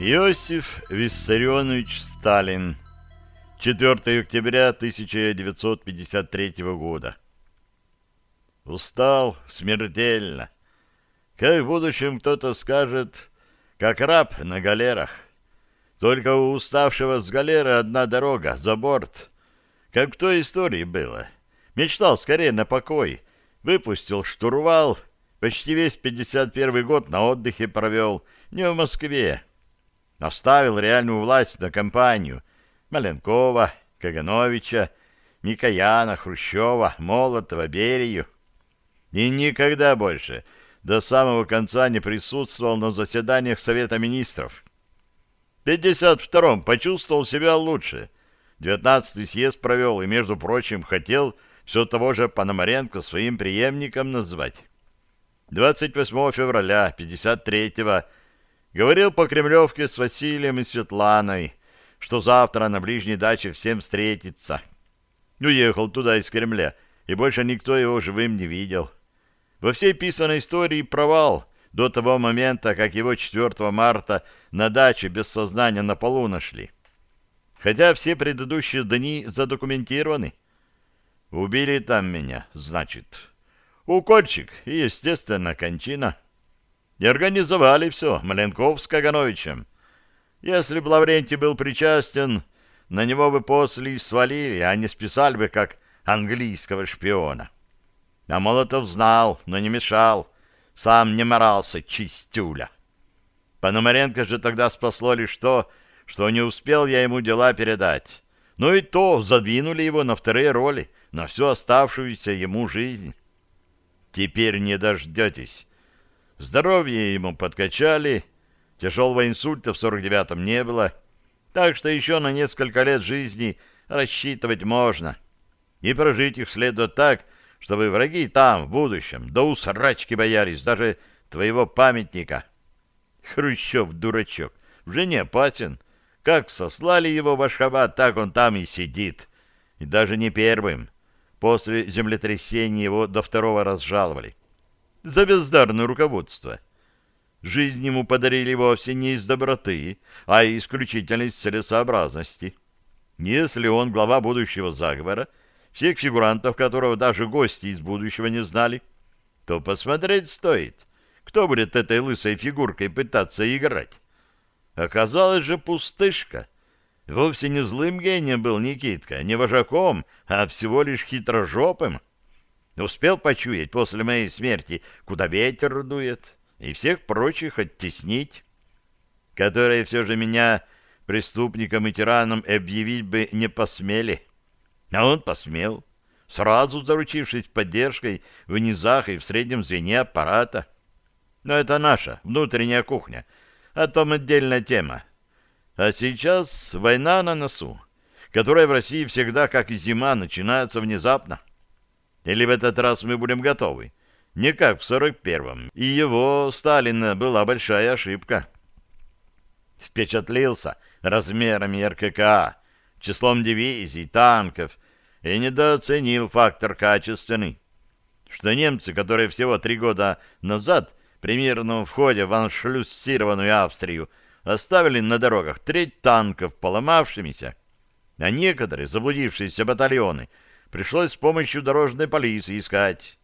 Иосиф Виссарионович Сталин. 4 октября 1953 года. Устал смертельно. Как в будущем кто-то скажет, как раб на галерах. Только у уставшего с галеры одна дорога, за борт. Как в той истории было. Мечтал скорее на покой. Выпустил штурвал. Почти весь 51 год на отдыхе провел. Не в Москве. Оставил реальную власть на компанию. Маленкова, Кагановича, Микояна, Хрущева, Молотова, Берию. И никогда больше до самого конца не присутствовал на заседаниях Совета Министров. В 52-м почувствовал себя лучше. 19-й съезд провел и, между прочим, хотел все того же Пономаренко своим преемником назвать. 28 февраля 53-го говорил по Кремлевке с Василием и Светланой, что завтра на ближней даче всем встретиться. Уехал туда из Кремля, и больше никто его живым не видел. Во всей писанной истории провал до того момента, как его 4 марта на даче без сознания на полу нашли. Хотя все предыдущие дни задокументированы. Убили там меня, значит. Укольчик и, естественно, кончина. И организовали все Маленков с Кагановичем. Если бы Лаврентий был причастен, на него бы после свалили, а не списали бы как английского шпиона. А Молотов знал, но не мешал. Сам не морался, чистюля. Пономаренко же тогда спасло лишь то, что не успел я ему дела передать. Ну и то задвинули его на вторые роли, на всю оставшуюся ему жизнь. Теперь не дождетесь. Здоровье ему подкачали, тяжелого инсульта в 49-м не было, так что еще на несколько лет жизни рассчитывать можно. И прожить их следует так, чтобы враги там, в будущем, до усрачки боялись даже твоего памятника. Хрущев, дурачок, уже не опасен. Как сослали его в Ашхабад, так он там и сидит. И даже не первым. После землетрясения его до второго разжаловали. За бездарное руководство. Жизнь ему подарили вовсе не из доброты, а исключительно из целесообразности. Если он глава будущего заговора, всех фигурантов которого даже гости из будущего не знали, то посмотреть стоит, кто будет этой лысой фигуркой пытаться играть. Оказалось же пустышка. Вовсе не злым гением был Никитка, не вожаком, а всего лишь хитрожопым. Успел почуять после моей смерти, куда ветер дует, и всех прочих оттеснить, которые все же меня преступником и тираном объявить бы не посмели. А он посмел, сразу заручившись поддержкой в низах и в среднем звене аппарата. Но это наша внутренняя кухня, о том отдельная тема. А сейчас война на носу, которая в России всегда, как и зима, начинается внезапно. Или в этот раз мы будем готовы? Не как в 41-м. И его, Сталина, была большая ошибка. Впечатлился размерами РККА, числом дивизий, танков и недооценил фактор качественный. Что немцы, которые всего три года назад при мирном входе в аншлюссированную Австрию оставили на дорогах треть танков поломавшимися, а некоторые заблудившиеся батальоны пришлось с помощью дорожной полиции искать.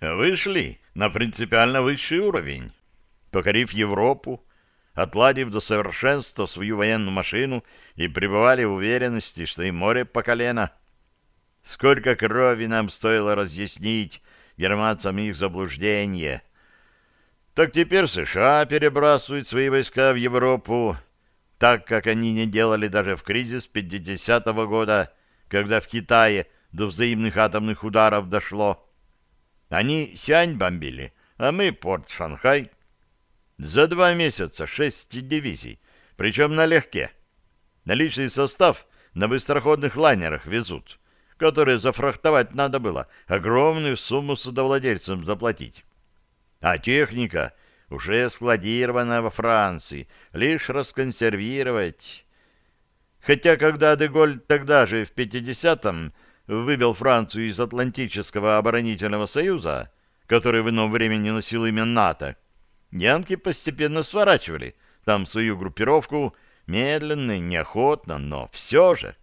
Вышли на принципиально высший уровень, покорив Европу, отладив до совершенства свою военную машину и пребывали в уверенности, что им море по колено. Сколько крови нам стоило разъяснить германцам их заблуждение. Так теперь США перебрасывают свои войска в Европу, так как они не делали даже в кризис 50-го года, когда в Китае до взаимных атомных ударов дошло. Они Сянь бомбили, а мы порт Шанхай. За два месяца шесть дивизий, причем налегке. Наличный состав на быстроходных лайнерах везут, которые зафрахтовать надо было, огромную сумму судовладельцам заплатить. А техника уже складирована во Франции, лишь расконсервировать. Хотя, когда Деголь тогда же, в 50-м, вывел Францию из Атлантического оборонительного союза, который в ином времени носил имя НАТО, Янки постепенно сворачивали там свою группировку, медленно неохотно, но все же.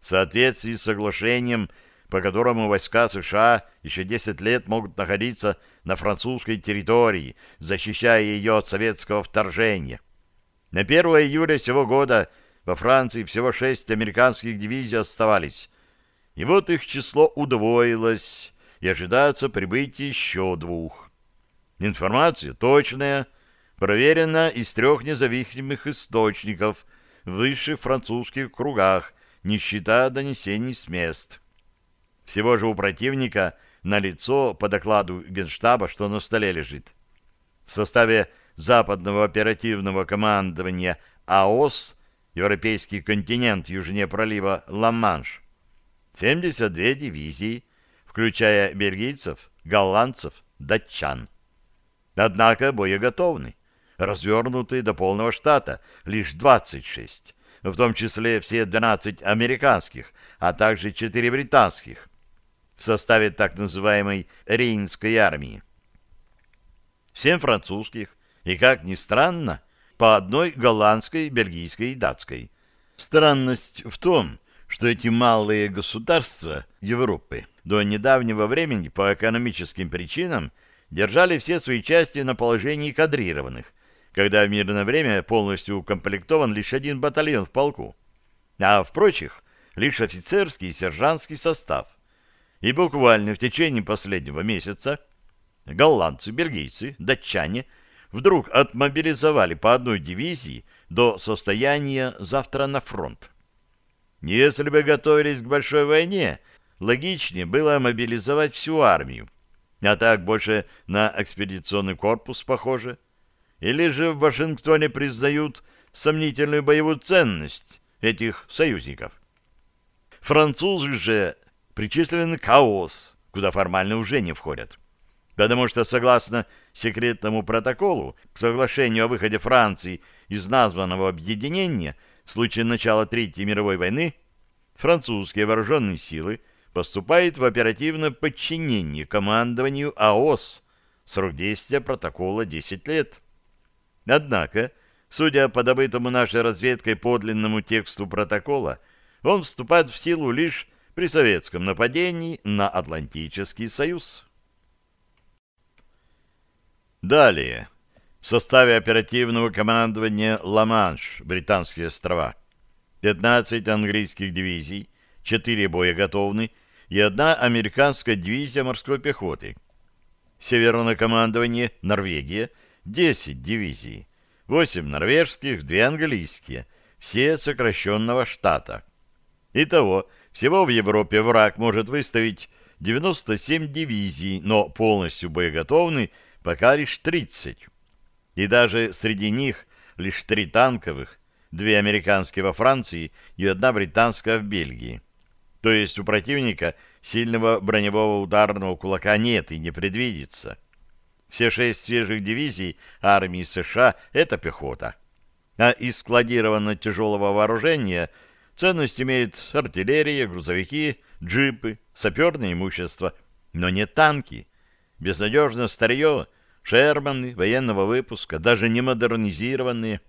В соответствии с соглашением, по которому войска США еще 10 лет могут находиться на французской территории, защищая ее от советского вторжения. На 1 июля сего года во Франции всего шесть американских дивизий оставались, и вот их число удвоилось, и ожидается прибытие еще двух. Информация точная, проверена из трех независимых источников в высших французских кругах, не считая донесений с мест. Всего же у противника на лицо по докладу Генштаба, что на столе лежит. В составе западного оперативного командования АОС Европейский континент южнее пролива Ла-Манш. 72 дивизии, включая бельгийцев, голландцев, датчан. Однако боеготовны, развернуты до полного штата, лишь 26, в том числе все 12 американских, а также 4 британских, в составе так называемой Рейнской армии. 7 французских и, как ни странно, по одной голландской, бельгийской и датской. Странность в том, что эти малые государства Европы до недавнего времени по экономическим причинам держали все свои части на положении кадрированных, когда в мирное время полностью укомплектован лишь один батальон в полку, а в прочих лишь офицерский и сержантский состав. И буквально в течение последнего месяца голландцы, бельгийцы, датчане – вдруг отмобилизовали по одной дивизии до состояния завтра на фронт. Если бы готовились к большой войне, логичнее было мобилизовать всю армию, а так больше на экспедиционный корпус похоже. Или же в Вашингтоне признают сомнительную боевую ценность этих союзников. Французы же причислены к АОС, куда формально уже не входят. Потому что, согласно секретному протоколу к соглашению о выходе Франции из названного объединения в случае начала Третьей мировой войны, французские вооруженные силы поступают в оперативное подчинение командованию АОС. Срок действия протокола 10 лет. Однако, судя по добытому нашей разведкой подлинному тексту протокола, он вступает в силу лишь при советском нападении на Атлантический Союз. Далее. В составе оперативного командования «Ла-Манш» Британские острова 15 английских дивизий, 4 боеготовны и одна американская дивизия морской пехоты. Северное командование Норвегия 10 дивизий, 8 норвежских, 2 английские, все сокращенного штата. Итого, всего в Европе враг может выставить 97 дивизий, но полностью боеготовны – пока лишь 30. И даже среди них лишь три танковых, две американские во Франции и одна британская в Бельгии. То есть у противника сильного броневого ударного кулака нет и не предвидится. Все шесть свежих дивизий армии США — это пехота. А из складированного тяжелого вооружения ценность имеет артиллерия, грузовики, джипы, саперное имущество, но не танки. Безнадежное старье Шерманы военного выпуска, даже не модернизированные.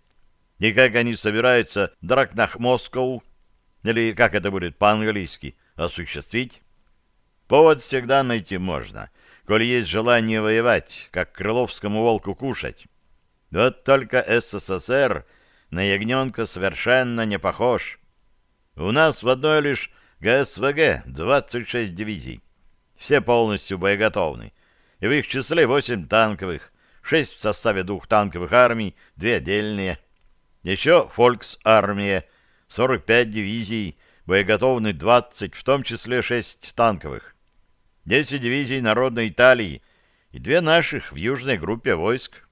И как они собираются дракнах Москву, или как это будет по-английски, осуществить? Повод всегда найти можно, коли есть желание воевать, как крыловскому волку кушать. Вот только СССР на ягненка совершенно не похож. У нас в одной лишь ГСВГ 26 дивизий. Все полностью боеготовны и в их числе восемь танковых, шесть в составе двух танковых армий, две отдельные. Еще Фолькс-армия, 45 дивизий, боеготовны 20, в том числе шесть танковых. 10 дивизий Народной Италии и две наших в южной группе войск.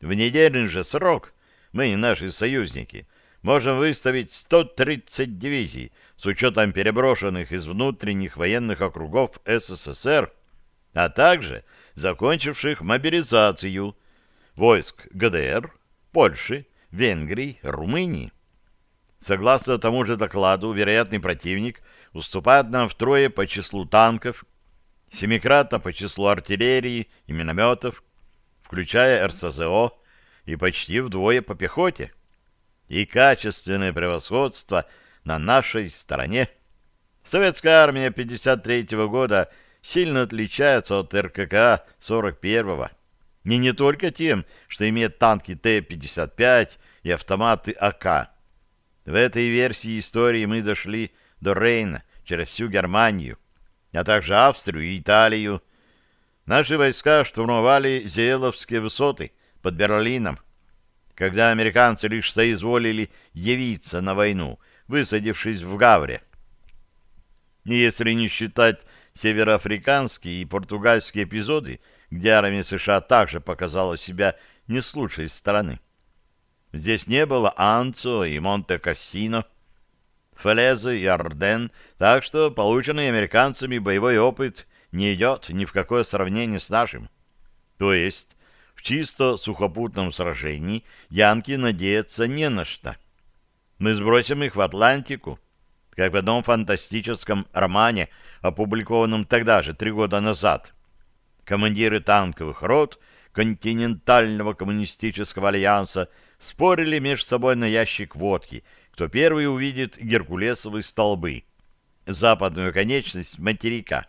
В недельный же срок мы и наши союзники можем выставить 130 дивизий с учетом переброшенных из внутренних военных округов СССР, а также закончивших мобилизацию войск ГДР, Польши, Венгрии, Румынии. Согласно тому же докладу, вероятный противник уступает нам втрое по числу танков, семикратно по числу артиллерии и минометов, включая РСЗО, и почти вдвое по пехоте. И качественное превосходство на нашей стороне. Советская армия 53 -го года сильно отличается от РКК 41-го. И не только тем, что имеет танки Т-55 и автоматы АК. В этой версии истории мы дошли до Рейна через всю Германию, а также Австрию и Италию. Наши войска штурмовали Зеловские высоты под Берлином, когда американцы лишь соизволили явиться на войну, высадившись в Гавре. И если не считать североафриканские и португальские эпизоды, где армия США также показала себя не с лучшей стороны. Здесь не было Анцо и Монте-Кассино, Фелеза и Арден, так что полученный американцами боевой опыт не идет ни в какое сравнение с нашим. То есть в чисто сухопутном сражении янки надеются не на что. Мы сбросим их в Атлантику, как в одном фантастическом романе, опубликованном тогда же, три года назад. Командиры танковых рот континентального коммунистического альянса спорили между собой на ящик водки, кто первый увидит геркулесовые столбы, западную конечность материка.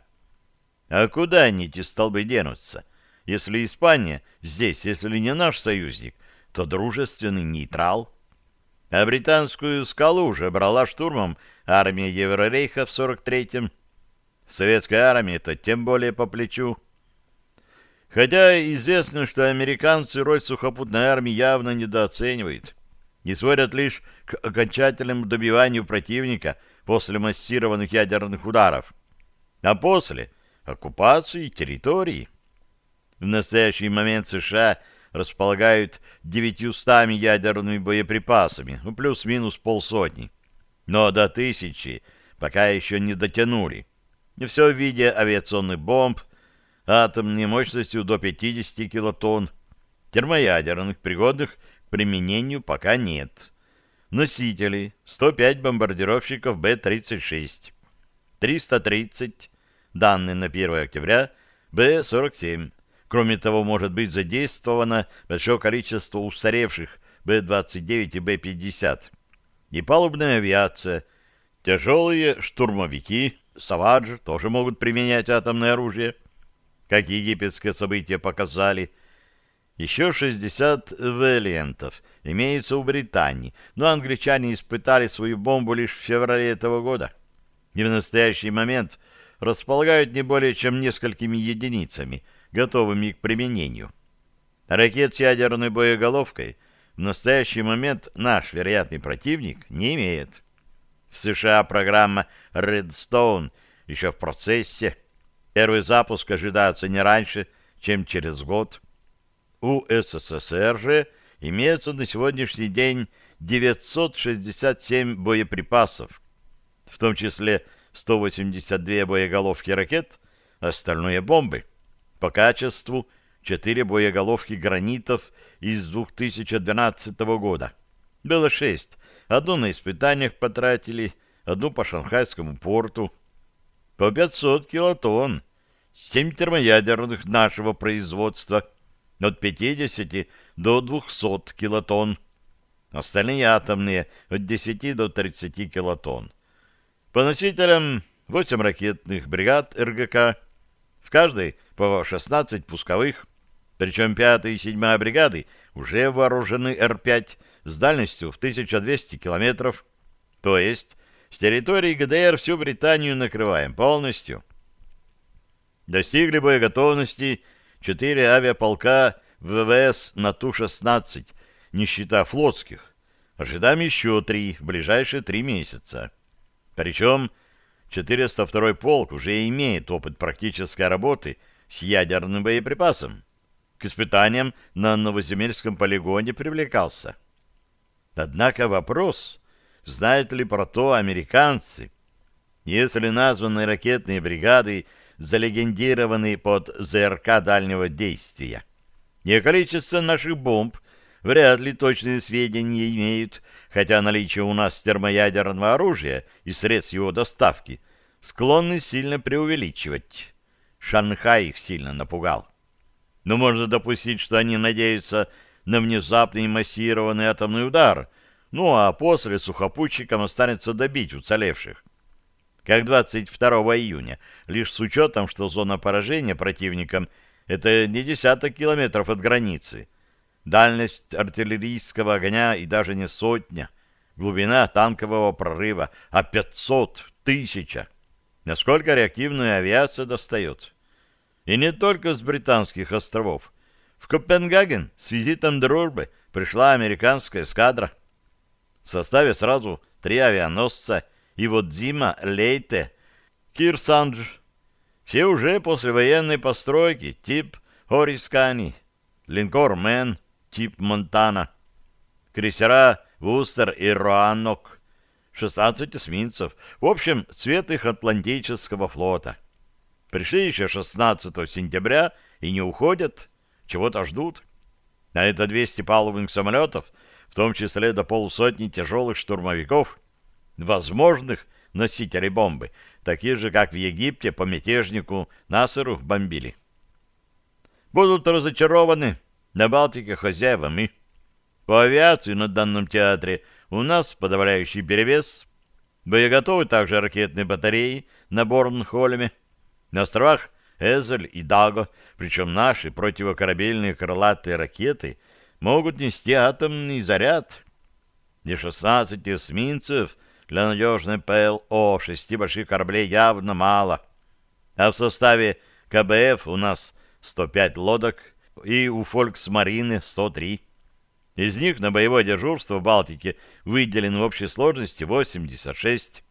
А куда они, эти столбы, денутся? Если Испания здесь, если не наш союзник, то дружественный нейтрал. А британскую скалу уже брала штурмом армия Еврорейха в 43-м. Советская армия это тем более по плечу. Хотя известно, что американцы роль сухопутной армии явно недооценивают и сводят лишь к окончательному добиванию противника после массированных ядерных ударов, а после — оккупации территории. В настоящий момент США располагают 900 ядерными боеприпасами, ну, плюс-минус полсотни. Но до тысячи пока еще не дотянули. И все в виде авиационных бомб, атомной мощностью до 50 килотонн, термоядерных, пригодных к применению, пока нет. Носители 105 бомбардировщиков Б-36, 330, данные на 1 октября, Б-47. Кроме того, может быть задействовано большое количество устаревших Б-29 и Б-50. И палубная авиация, тяжелые штурмовики, Савадж тоже могут применять атомное оружие – как египетское событие показали. Еще 60 вэлиантов имеются у Британии, но англичане испытали свою бомбу лишь в феврале этого года. И в настоящий момент располагают не более чем несколькими единицами, готовыми к применению. Ракет с ядерной боеголовкой в настоящий момент наш вероятный противник не имеет. В США программа Redstone еще в процессе, Первый запуск ожидается не раньше, чем через год. У СССР же имеется на сегодняшний день 967 боеприпасов, в том числе 182 боеголовки ракет, остальное бомбы. По качеству 4 боеголовки гранитов из 2012 года. Было 6. Одну на испытаниях потратили, одну по шанхайскому порту. По 500 килотонн. Семь термоядерных нашего производства. От 50 до 200 килотонн, остальные атомные от 10 до 30 килотонн. По носителям 8 ракетных бригад РГК, в каждой по 16 пусковых, причем 5 и 7 бригады уже вооружены Р-5 с дальностью в 1200 километров, то есть с территории ГДР всю Британию накрываем полностью достигли боеготовности четыре авиаполка ВВС на Ту-16, не считая флотских. Ожидаем еще три в ближайшие три месяца. Причем 402-й полк уже имеет опыт практической работы с ядерным боеприпасом. К испытаниям на Новоземельском полигоне привлекался. Однако вопрос, знают ли про то американцы, если названные ракетные бригады залегендированы под ЗРК дальнего действия. И количество наших бомб вряд ли точные сведения имеют, хотя наличие у нас термоядерного оружия и средств его доставки склонны сильно преувеличивать. Шанхай их сильно напугал. Но можно допустить, что они надеются на внезапный массированный атомный удар, ну а после сухопутчикам останется добить уцелевших. Как 22 июня, лишь с учетом, что зона поражения противником – это не десяток километров от границы, дальность артиллерийского огня и даже не сотня, глубина танкового прорыва, а 500 тысяча. Насколько реактивная авиация достает? И не только с британских островов. В Копенгаген с визитом дружбы пришла американская эскадра. В составе сразу три авианосца Иводзима, Лейте, Кирсардж. Все уже послевоенной постройки, тип Орискани, линкор Мэн, тип Монтана, крейсера Вустер и Роанок, 16 эсминцев. В общем, цвет их Атлантического флота. Пришли еще 16 сентября и не уходят, чего-то ждут. А это 200 палубных самолетов, в том числе до полусотни тяжелых штурмовиков, возможных носителей бомбы, такие же, как в Египте по мятежнику Насеру бомбили. Будут разочарованы на Балтике хозяева мы. По авиации на данном театре у нас подавляющий перевес. Боеготовы также ракетные батареи на Борнхольме. На островах Эзель и Даго, причем наши противокорабельные крылатые ракеты могут нести атомный заряд. И 16 эсминцев для надежной ПЛО шести больших кораблей явно мало. А в составе КБФ у нас 105 лодок и у Фольксмарины 103. Из них на боевое дежурство в Балтике выделено в общей сложности 86.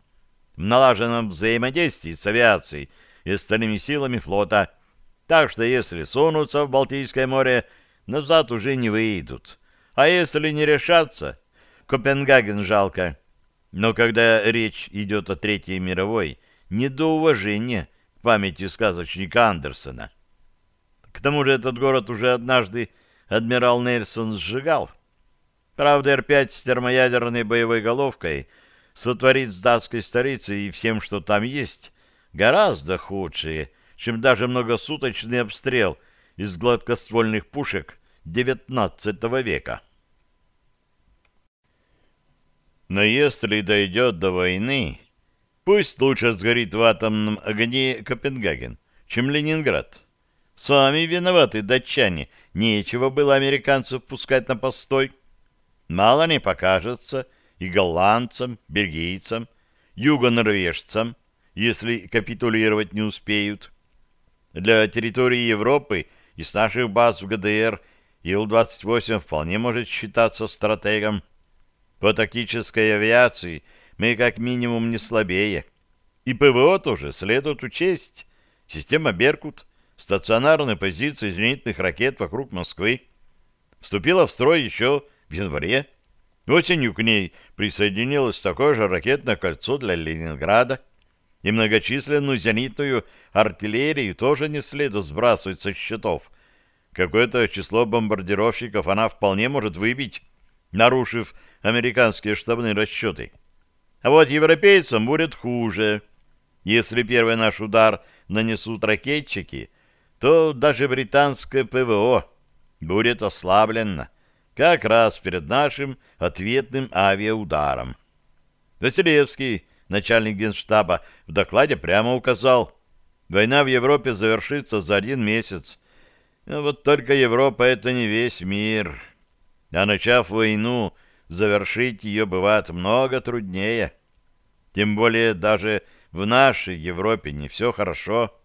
В налаженном взаимодействии с авиацией и остальными силами флота. Так что если сунутся в Балтийское море, назад уже не выйдут. А если не решатся, Копенгаген жалко. Но когда речь идет о Третьей мировой, не до уважения к памяти сказочника Андерсона. К тому же этот город уже однажды адмирал Нельсон сжигал. Правда, Р-5 с термоядерной боевой головкой сотворит с датской столицей и всем, что там есть, гораздо худшие, чем даже многосуточный обстрел из гладкоствольных пушек XIX века. Но если дойдет до войны, пусть лучше сгорит в атомном огне Копенгаген, чем Ленинград. Сами виноваты датчане, нечего было американцев пускать на постой. Мало не покажется и голландцам, бельгийцам, юго-норвежцам, если капитулировать не успеют. Для территории Европы и с наших баз в ГДР Ил-28 вполне может считаться стратегом. По тактической авиации мы как минимум не слабее. И ПВО тоже следует учесть. Система «Беркут», стационарные позиции зенитных ракет вокруг Москвы, вступила в строй еще в январе. Осенью к ней присоединилось такое же ракетное кольцо для Ленинграда, и многочисленную зенитную артиллерию тоже не следует сбрасывать со счетов. Какое-то число бомбардировщиков она вполне может выбить, нарушив американские штабные расчеты. А вот европейцам будет хуже. Если первый наш удар нанесут ракетчики, то даже британское ПВО будет ослаблено как раз перед нашим ответным авиаударом. Василевский, начальник генштаба, в докладе прямо указал, война в Европе завершится за один месяц. Но вот только Европа — это не весь мир. А начав войну, завершить ее бывает много труднее. Тем более даже в нашей Европе не все хорошо.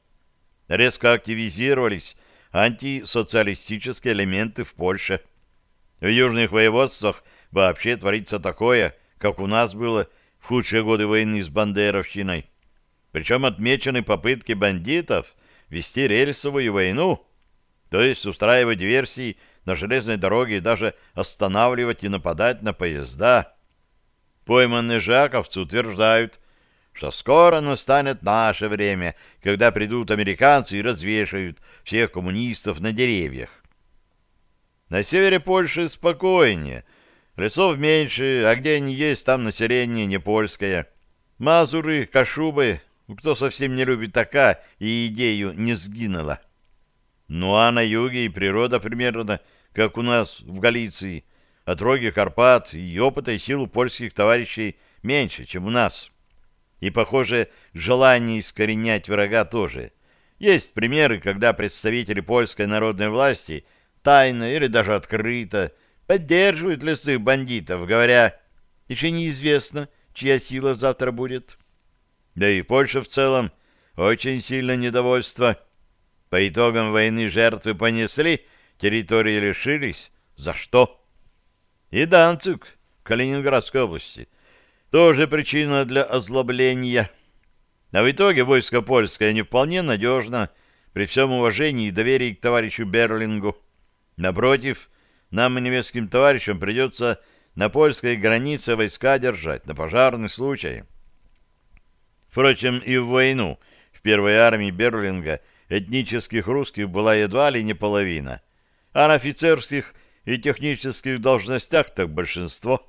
Резко активизировались антисоциалистические элементы в Польше — в южных воеводствах вообще творится такое, как у нас было в худшие годы войны с бандеровщиной. Причем отмечены попытки бандитов вести рельсовую войну, то есть устраивать диверсии на железной дороге и даже останавливать и нападать на поезда. Пойманные жаковцы утверждают, что скоро настанет наше время, когда придут американцы и развешают всех коммунистов на деревьях. На севере Польши спокойнее. Лесов меньше, а где они есть, там население не польское. Мазуры, Кашубы, кто совсем не любит така и идею не сгинула. Ну а на юге и природа примерно как у нас в Галиции, отроги Карпат и опыта и силу польских товарищей меньше, чем у нас. И, похоже, желание искоренять врага тоже. Есть примеры, когда представители польской народной власти тайно или даже открыто поддерживают лесных бандитов, говоря, еще неизвестно, чья сила завтра будет. Да и Польша в целом очень сильно недовольство. По итогам войны жертвы понесли, территории лишились. За что? И Данцик в Калининградской области. Тоже причина для озлобления. А в итоге войско польское не вполне надежно, при всем уважении и доверии к товарищу Берлингу. Напротив, нам немецким товарищам придется на польской границе войска держать на пожарный случай. Впрочем, и в войну в первой армии Берлинга этнических русских была едва ли не половина, а на офицерских и технических должностях так большинство.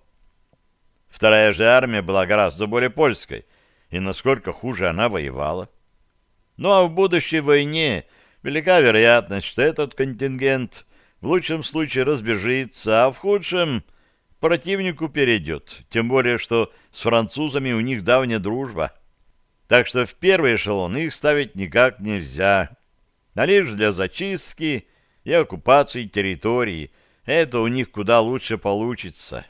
Вторая же армия была гораздо более польской, и насколько хуже она воевала. Ну а в будущей войне велика вероятность, что этот контингент в лучшем случае разбежится, а в худшем противнику перейдет, тем более что с французами у них давняя дружба. Так что в первый эшелон их ставить никак нельзя, а лишь для зачистки и оккупации территории. Это у них куда лучше получится.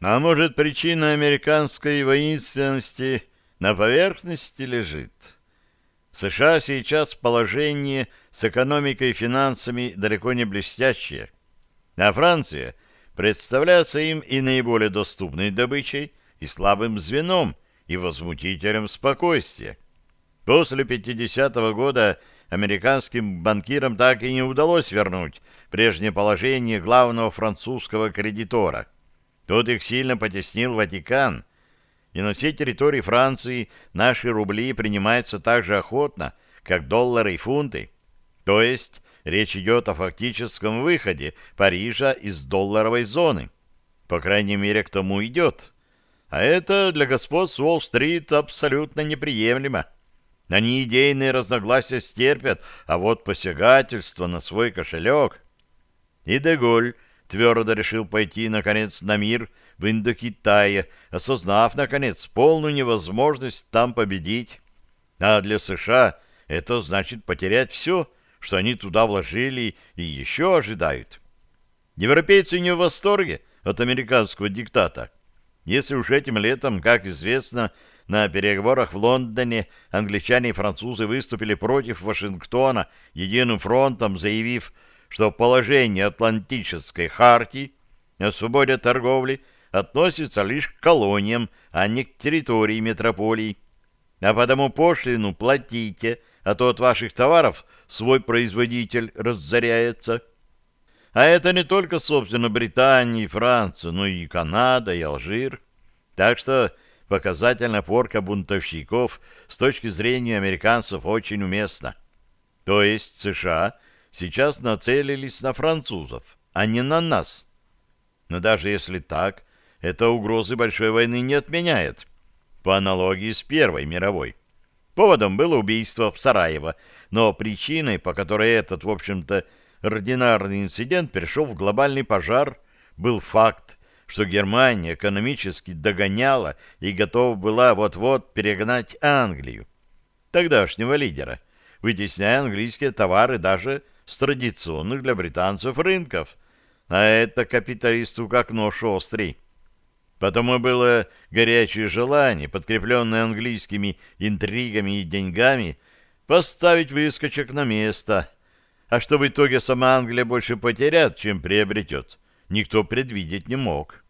А может, причина американской воинственности на поверхности лежит? В США сейчас положение с экономикой и финансами далеко не блестящее, а Франция представляется им и наиболее доступной добычей, и слабым звеном, и возмутителем спокойствия. После 50-го года американским банкирам так и не удалось вернуть прежнее положение главного французского кредитора – Тут их сильно потеснил Ватикан, и на всей территории Франции наши рубли принимаются так же охотно, как доллары и фунты. То есть речь идет о фактическом выходе Парижа из долларовой зоны. По крайней мере, к тому идет. А это для господ с Уолл-стрит абсолютно неприемлемо. Они идейные разногласия стерпят, а вот посягательство на свой кошелек... И Деголь твердо решил пойти, наконец, на мир в Индокитае, осознав, наконец, полную невозможность там победить. А для США это значит потерять все, что они туда вложили и еще ожидают. Европейцы не в восторге от американского диктата. Если уж этим летом, как известно, на переговорах в Лондоне англичане и французы выступили против Вашингтона единым фронтом, заявив, что положение Атлантической хартии о свободе торговли относится лишь к колониям, а не к территории метрополий. А потому пошлину платите, а то от ваших товаров свой производитель разоряется. А это не только, собственно, Британия и Франция, но и Канада, и Алжир. Так что показательная порка бунтовщиков с точки зрения американцев очень уместна. То есть США – сейчас нацелились на французов, а не на нас. Но даже если так, это угрозы большой войны не отменяет, по аналогии с Первой мировой. Поводом было убийство в Сараево, но причиной, по которой этот, в общем-то, ординарный инцидент перешел в глобальный пожар, был факт, что Германия экономически догоняла и готова была вот-вот перегнать Англию, тогдашнего лидера, вытесняя английские товары даже с традиционных для британцев рынков, а это капиталисту как нож острый. Потому было горячее желание, подкрепленное английскими интригами и деньгами, поставить выскочек на место. А что в итоге сама Англия больше потеряет, чем приобретет, никто предвидеть не мог.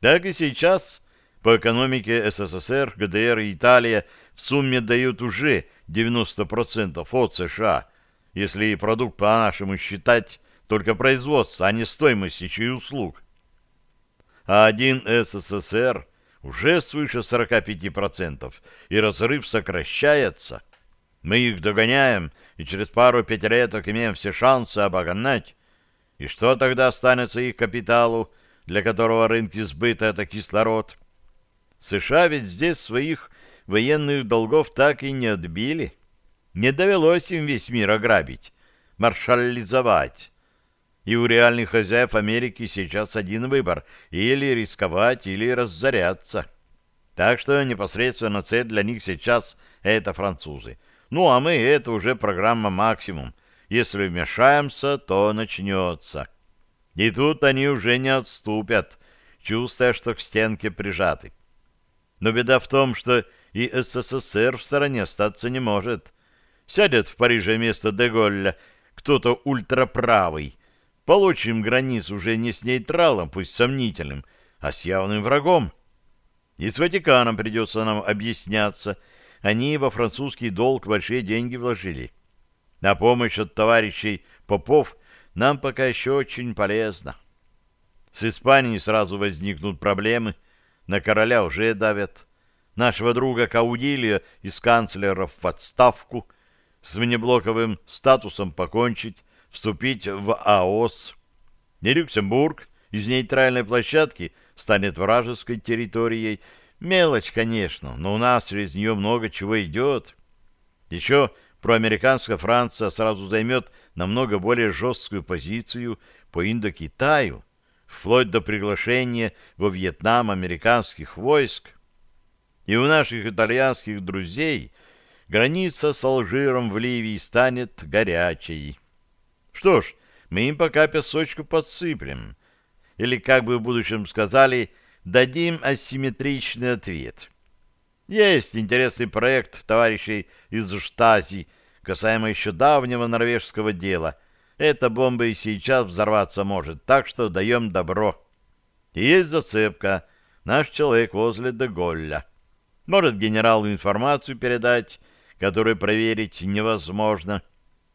Так и сейчас по экономике СССР, ГДР и Италия в сумме дают уже 90% от США, если продукт по-нашему считать только производство, а не стоимость еще и услуг. А один СССР уже свыше 45%, и разрыв сокращается. Мы их догоняем, и через пару пятилеток имеем все шансы обогнать. И что тогда останется их капиталу, для которого рынки сбыта — это кислород? США ведь здесь своих военных долгов так и не отбили. Не довелось им весь мир ограбить. маршализовать. И у реальных хозяев Америки сейчас один выбор — или рисковать, или разоряться. Так что непосредственно цель для них сейчас — это французы. Ну, а мы — это уже программа «Максимум». Если вмешаемся, то начнется. И тут они уже не отступят, чувствуя, что к стенке прижаты. Но беда в том, что и СССР в стороне остаться не может. Сядет в Париже место Деголля кто-то ультраправый. Получим границу уже не с нейтралом, пусть сомнительным, а с явным врагом. И с Ватиканом придется нам объясняться. Они во французский долг большие деньги вложили. На помощь от товарищей Попов нам пока еще очень полезно. С Испанией сразу возникнут проблемы, на короля уже давят. Нашего друга Каудилия из канцлеров в отставку, с внеблоковым статусом покончить, вступить в АОС. И Люксембург из нейтральной площадки станет вражеской территорией. Мелочь, конечно, но у нас через нее много чего идет. Еще проамериканская Франция сразу займет намного более жесткую позицию по Индокитаю, вплоть до приглашения во Вьетнам американских войск. И у наших итальянских друзей граница с Алжиром в Ливии станет горячей. Что ж, мы им пока песочку подсыплем. Или, как бы в будущем сказали, дадим асимметричный ответ. Есть интересный проект товарищей из Штази, касаемо еще давнего норвежского дела. Эта бомба и сейчас взорваться может, так что даем добро. И есть зацепка. Наш человек возле Деголля. Может генералу информацию передать, которую проверить невозможно.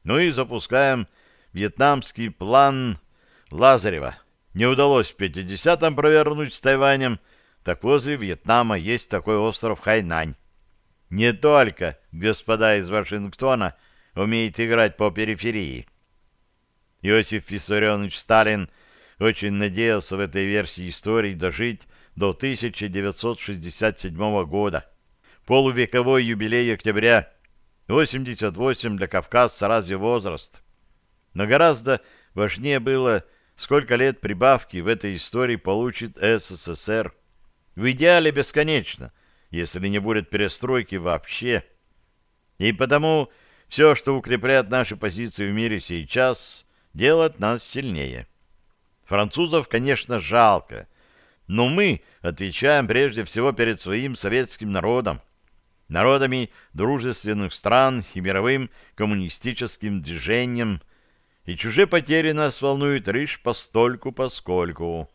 Ну и запускаем вьетнамский план Лазарева. Не удалось в 50-м провернуть с Тайванем, так возле Вьетнама есть такой остров Хайнань. Не только господа из Вашингтона умеют играть по периферии. Иосиф Виссарионович Сталин очень надеялся в этой версии истории дожить до 1967 года. Полувековой юбилей октября 88 для кавказца разве возраст? Но гораздо важнее было, сколько лет прибавки в этой истории получит СССР. В идеале бесконечно, если не будет перестройки вообще. И потому все, что укрепляет наши позиции в мире сейчас, делает нас сильнее. Французов, конечно, жалко, но мы отвечаем прежде всего перед своим советским народом, народами дружественных стран и мировым коммунистическим движением, и чужие потери нас волнуют лишь постольку-поскольку.